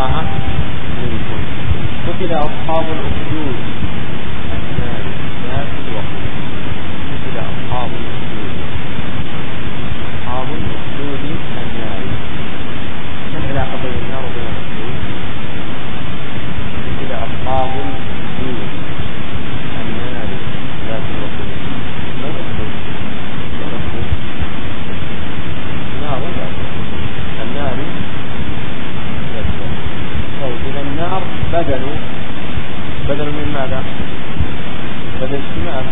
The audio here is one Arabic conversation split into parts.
معها منكم قتل أصحاب الأخدود. بدل بدل من ماذا؟ بدل اشتمال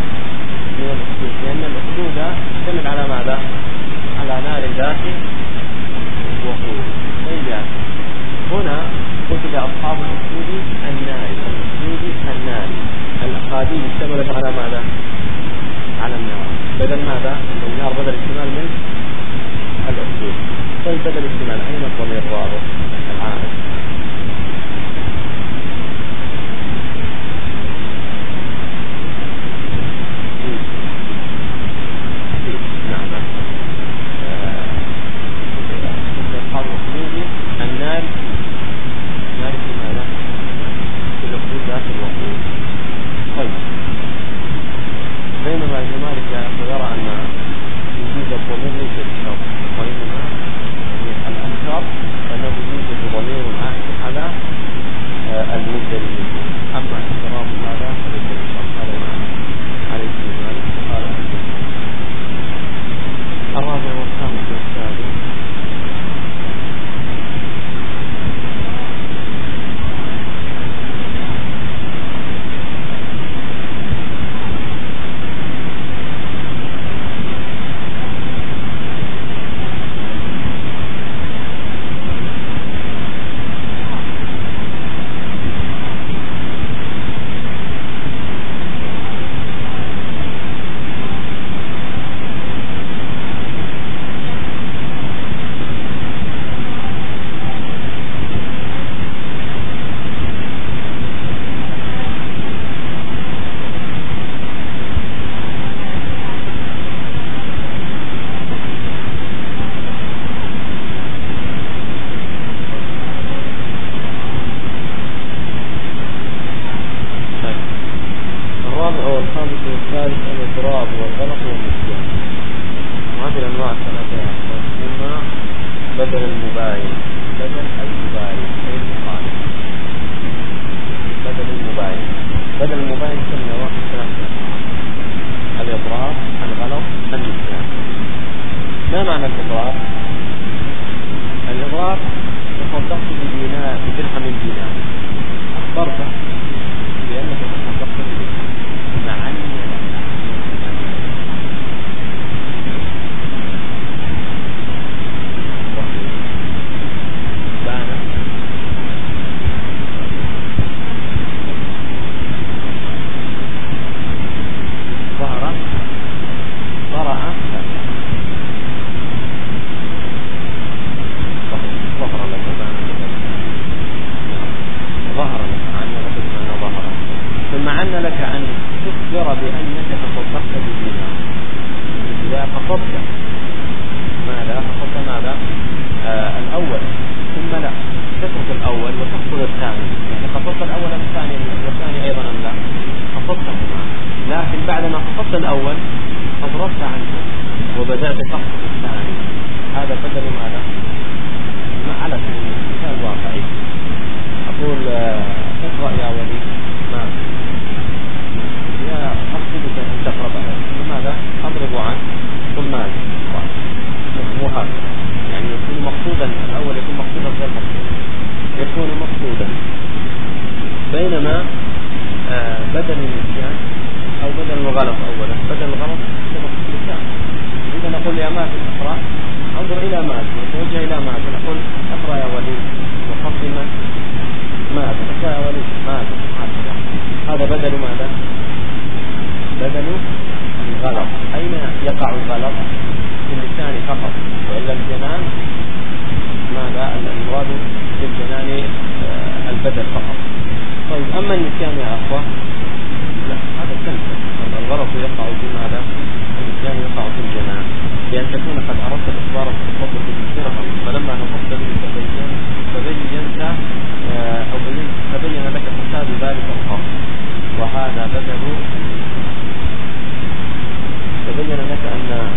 من الأخدود لأن الأخدود تشتمل على ماذا؟ على نار ذات وقود. طيب هنا قتل أصحاب الأخدود النار. الأخدود النار. الأخاديد اشتملت على ماذا؟ على النار. بدل ماذا؟ النار بدل اشتمال من الأخدود طيب بدل اشتمال أين الضمير؟ الرابع والخامس والثالث الإضراب والغلط والنسيان. وهذه الأنواع الثلاثة هما بدل المباين بدل المباين أي المخالف بدل المباين بدل المباين كم واحد ثلاثة. الإضراب الغلط النسيان. ما معنى؟ الإضراب؟ عن لك أن تخبر بأنك تصدقت بدينار إذا قصدت ماذا؟ قصدت ماذا؟ آه الأول. ثم لا. تترك الأول وتقصد الثاني. يعني قصدت الأول الثاني والثاني أيضا أم لا؟ قصدتهما لكن بعدما قصدت الأول أضربت عنه وبدأت تقصد الثاني. هذا بدل ماذا؟ ما على سبيل المثال واقعي. أقول آه، اقرأ يا وليد. بدل النسيان أو بدل الغلط أولا. بدل الغلط سبق النسيان إذا نقول يا مازن اقرأ. انظر إلى مازن وتوجه إلى مازن أقول اقرأ يا وليد. مقدما ماذا اقرأ يا وليد. هكذا هذا بدل ماذا؟ بدل الغلط. أين يقع الغلط؟ في اللسان فقط. وإلا الجنان ماذا؟ المراد في الجنان آه، البدل فقط. طيب أما النسيان يا أخوة لا هذا كنسل الغلط يقع في ماذا النسيان يقع في بأن تكون قد أردت الإخبار بالتصدق بالدرهم فلما نصبت به تبين تبينت آه، أو بين- تبين لك فساد ذلك القول وهذا بدل تبين لك أن